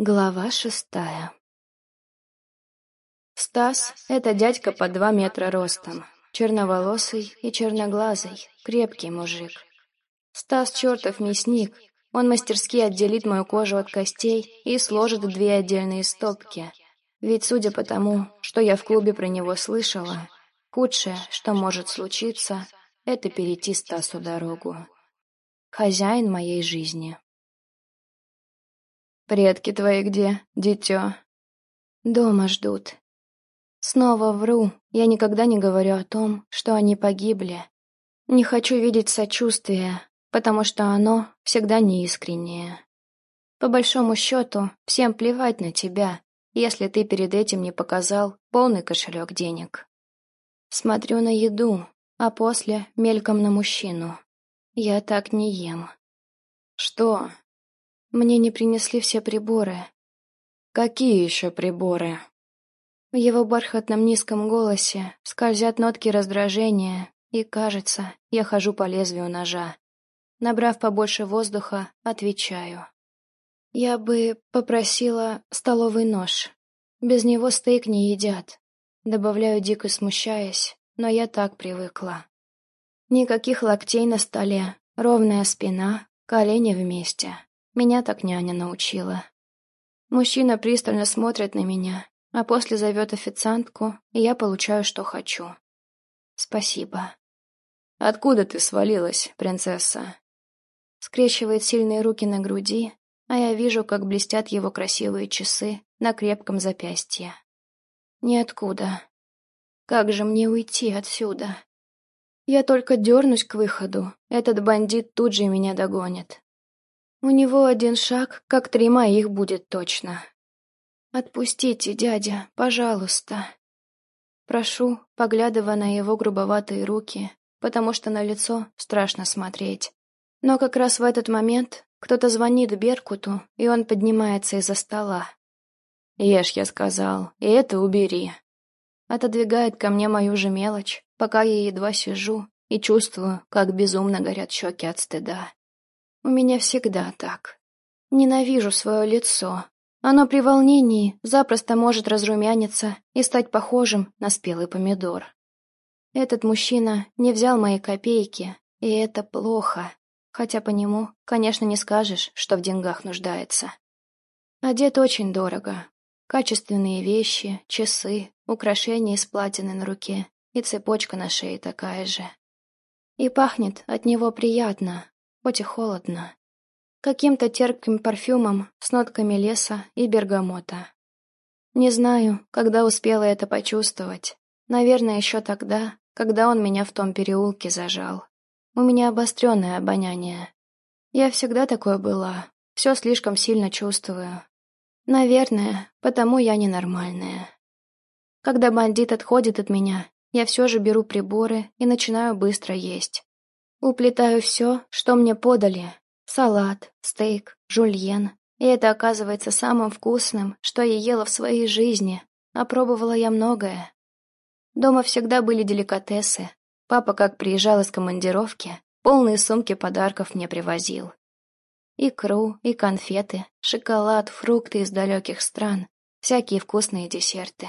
Глава шестая Стас — это дядька по два метра ростом, черноволосый и черноглазый, крепкий мужик. Стас — чертов мясник, он мастерски отделит мою кожу от костей и сложит две отдельные стопки. Ведь, судя по тому, что я в клубе про него слышала, худшее, что может случиться, это перейти Стасу дорогу. Хозяин моей жизни. «Предки твои где, дитё?» «Дома ждут». Снова вру, я никогда не говорю о том, что они погибли. Не хочу видеть сочувствия, потому что оно всегда неискреннее. По большому счету, всем плевать на тебя, если ты перед этим не показал полный кошелек денег. Смотрю на еду, а после мельком на мужчину. Я так не ем. Что? Мне не принесли все приборы. Какие еще приборы? В его бархатном низком голосе скользят нотки раздражения, и, кажется, я хожу по лезвию ножа. Набрав побольше воздуха, отвечаю. Я бы попросила столовый нож. Без него стейк не едят. Добавляю, дико смущаясь, но я так привыкла. Никаких локтей на столе, ровная спина, колени вместе. Меня так няня научила. Мужчина пристально смотрит на меня, а после зовет официантку, и я получаю, что хочу. Спасибо. «Откуда ты свалилась, принцесса?» Скрещивает сильные руки на груди, а я вижу, как блестят его красивые часы на крепком запястье. Ниоткуда. Как же мне уйти отсюда? Я только дернусь к выходу, этот бандит тут же меня догонит. У него один шаг, как три моих будет точно. «Отпустите, дядя, пожалуйста». Прошу, поглядывая на его грубоватые руки, потому что на лицо страшно смотреть. Но как раз в этот момент кто-то звонит Беркуту, и он поднимается из-за стола. «Ешь, я сказал, и это убери». Отодвигает ко мне мою же мелочь, пока я едва сижу и чувствую, как безумно горят щеки от стыда. У меня всегда так. Ненавижу свое лицо. Оно при волнении запросто может разрумяниться и стать похожим на спелый помидор. Этот мужчина не взял мои копейки, и это плохо, хотя по нему, конечно, не скажешь, что в деньгах нуждается. Одет очень дорого. Качественные вещи, часы, украшения из платины на руке и цепочка на шее такая же. И пахнет от него приятно, хоть и холодно. Каким-то терпким парфюмом с нотками леса и бергамота. Не знаю, когда успела это почувствовать. Наверное, еще тогда, когда он меня в том переулке зажал. У меня обостренное обоняние. Я всегда такое была, все слишком сильно чувствую. Наверное, потому я ненормальная. Когда бандит отходит от меня, я все же беру приборы и начинаю быстро есть. Уплетаю все, что мне подали. Салат, стейк, жульен. И это оказывается самым вкусным, что я ела в своей жизни. Опробовала я многое. Дома всегда были деликатесы. Папа, как приезжал из командировки, полные сумки подарков мне привозил. Икру и конфеты, шоколад, фрукты из далеких стран, всякие вкусные десерты.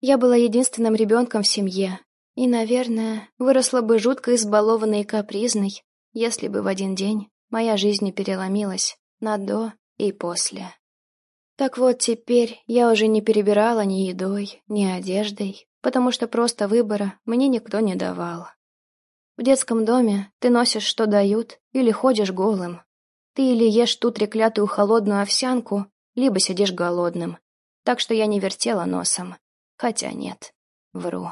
Я была единственным ребенком в семье, и, наверное, выросла бы жутко избалованной и капризной, если бы в один день моя жизнь не переломилась на «до» и «после». Так вот, теперь я уже не перебирала ни едой, ни одеждой, потому что просто выбора мне никто не давал. В детском доме ты носишь, что дают, или ходишь голым. Ты или ешь ту треклятую холодную овсянку, либо сидишь голодным. Так что я не вертела носом. Хотя нет, вру.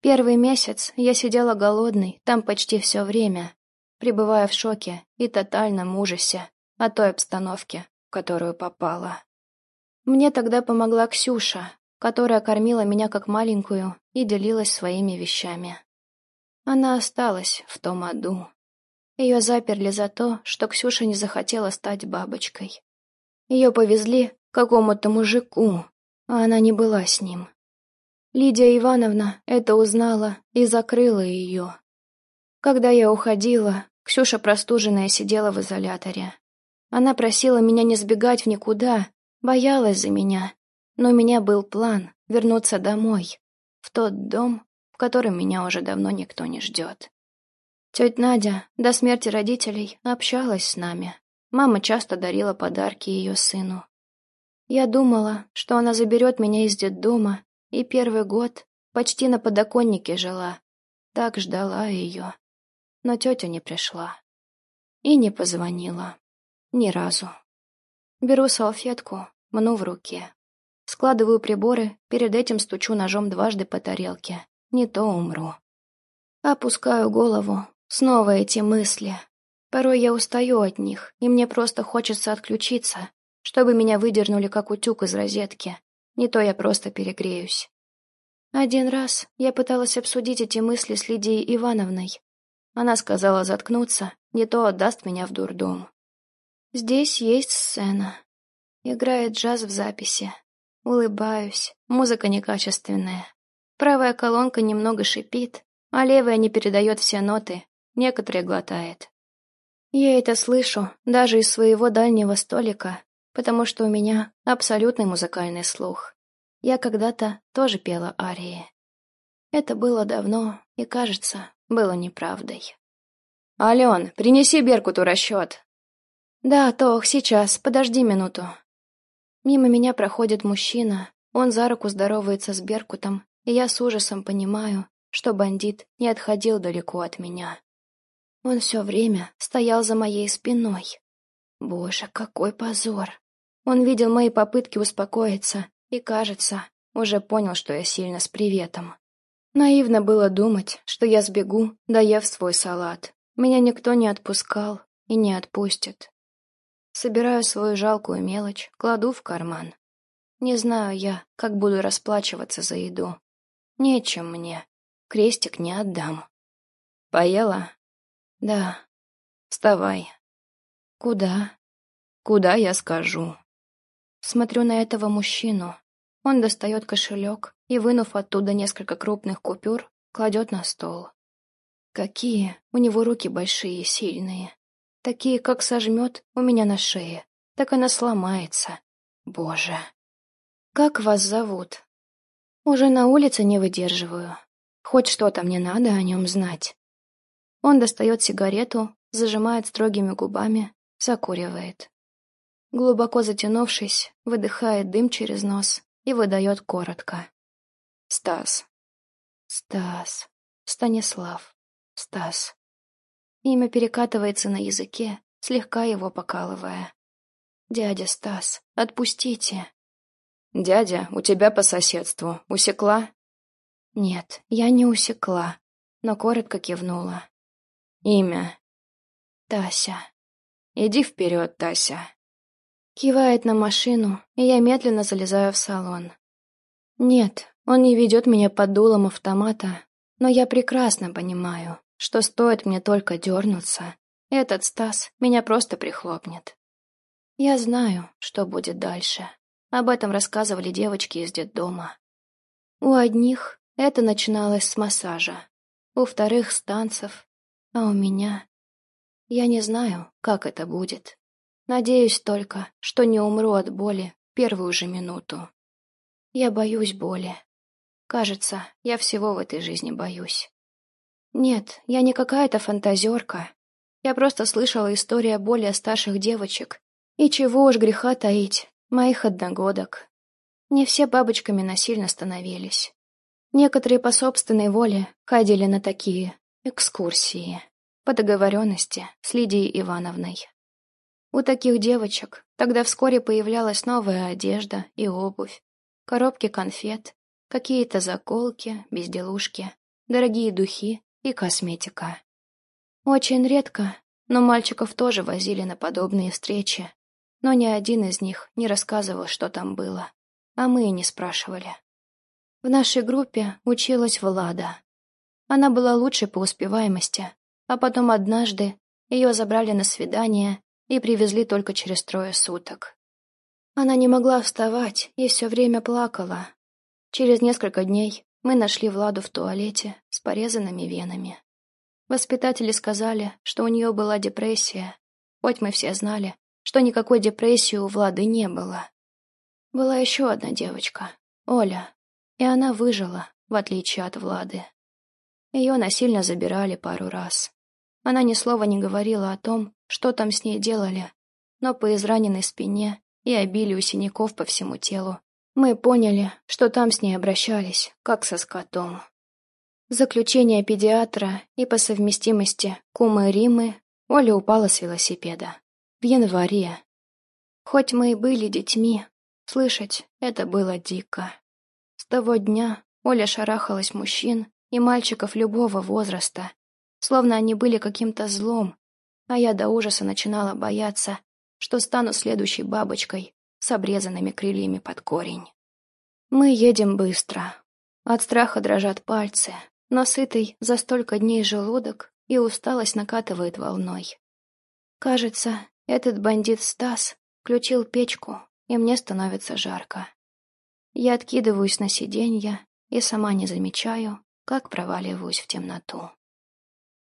Первый месяц я сидела голодной там почти все время, пребывая в шоке и тотальном ужасе от той обстановки, в которую попала. Мне тогда помогла Ксюша, которая кормила меня как маленькую и делилась своими вещами. Она осталась в том аду. Ее заперли за то, что Ксюша не захотела стать бабочкой. Ее повезли к какому-то мужику, а она не была с ним. Лидия Ивановна это узнала и закрыла ее. Когда я уходила, Ксюша простуженная сидела в изоляторе. Она просила меня не сбегать в никуда, боялась за меня. Но у меня был план вернуться домой, в тот дом, в котором меня уже давно никто не ждет. Тетя Надя до смерти родителей общалась с нами. Мама часто дарила подарки ее сыну. Я думала, что она заберет меня из детдома, и первый год почти на подоконнике жила. Так ждала ее. Но тетя не пришла. И не позвонила. Ни разу. Беру салфетку, мну в руке. Складываю приборы, перед этим стучу ножом дважды по тарелке. Не то умру. Опускаю голову. Снова эти мысли. Порой я устаю от них, и мне просто хочется отключиться, чтобы меня выдернули как утюг из розетки. Не то я просто перегреюсь. Один раз я пыталась обсудить эти мысли с Лидией Ивановной. Она сказала заткнуться, не то отдаст меня в дурдом. Здесь есть сцена. Играет джаз в записи. Улыбаюсь, музыка некачественная. Правая колонка немного шипит, а левая не передает все ноты, некоторые глотает. Я это слышу даже из своего дальнего столика, потому что у меня абсолютный музыкальный слух. Я когда-то тоже пела арии. Это было давно и, кажется, было неправдой. «Ален, принеси Беркуту расчет!» «Да, Тох, сейчас, подожди минуту». Мимо меня проходит мужчина, он за руку здоровается с Беркутом, и я с ужасом понимаю, что бандит не отходил далеко от меня. Он все время стоял за моей спиной. Боже, какой позор! Он видел мои попытки успокоиться и, кажется, уже понял, что я сильно с приветом. Наивно было думать, что я сбегу, доев свой салат. Меня никто не отпускал и не отпустит. Собираю свою жалкую мелочь, кладу в карман. Не знаю я, как буду расплачиваться за еду. Нечем мне. Крестик не отдам. Поела? Да. Вставай. Куда? Куда я скажу? Смотрю на этого мужчину. Он достает кошелек и, вынув оттуда несколько крупных купюр, кладет на стол. Какие у него руки большие и сильные. Такие, как сожмет у меня на шее, так она сломается. Боже. Как вас зовут? Уже на улице не выдерживаю. Хоть что-то мне надо о нем знать. Он достает сигарету, зажимает строгими губами, закуривает. Глубоко затянувшись, выдыхает дым через нос и выдает коротко. Стас. Стас. Станислав. Стас. Имя перекатывается на языке, слегка его покалывая. «Дядя Стас, отпустите!» «Дядя, у тебя по соседству. Усекла?» «Нет, я не усекла, но коротко кивнула». «Имя?» «Тася». «Иди вперед, Тася». Кивает на машину, и я медленно залезаю в салон. Нет, он не ведет меня под дулом автомата, но я прекрасно понимаю, что стоит мне только дернуться, этот Стас меня просто прихлопнет. Я знаю, что будет дальше. Об этом рассказывали девочки из детдома. У одних это начиналось с массажа, у вторых — с танцев, а у меня... Я не знаю, как это будет. Надеюсь только, что не умру от боли первую же минуту. Я боюсь боли. Кажется, я всего в этой жизни боюсь. Нет, я не какая-то фантазерка. Я просто слышала историю более старших девочек. И чего уж греха таить, моих одногодок. Не все бабочками насильно становились. Некоторые по собственной воле ходили на такие экскурсии по договоренности с Лидией Ивановной. У таких девочек тогда вскоре появлялась новая одежда и обувь, коробки конфет, какие-то заколки, безделушки, дорогие духи и косметика. Очень редко, но мальчиков тоже возили на подобные встречи, но ни один из них не рассказывал, что там было, а мы и не спрашивали. В нашей группе училась Влада. Она была лучшей по успеваемости, а потом однажды ее забрали на свидание и привезли только через трое суток. Она не могла вставать и все время плакала. Через несколько дней мы нашли Владу в туалете с порезанными венами. Воспитатели сказали, что у нее была депрессия, хоть мы все знали, что никакой депрессии у Влады не было. Была еще одна девочка, Оля, и она выжила, в отличие от Влады. Ее насильно забирали пару раз. Она ни слова не говорила о том, что там с ней делали, но по израненной спине и обилию синяков по всему телу мы поняли, что там с ней обращались, как со скотом. Заключение педиатра и по совместимости кумы Римы Оля упала с велосипеда. В январе. Хоть мы и были детьми, слышать это было дико. С того дня Оля шарахалась мужчин и мальчиков любого возраста, словно они были каким-то злом, а я до ужаса начинала бояться, что стану следующей бабочкой с обрезанными крыльями под корень. Мы едем быстро. От страха дрожат пальцы, но сытый за столько дней желудок и усталость накатывает волной. Кажется, этот бандит Стас включил печку, и мне становится жарко. Я откидываюсь на сиденье и сама не замечаю, как проваливаюсь в темноту.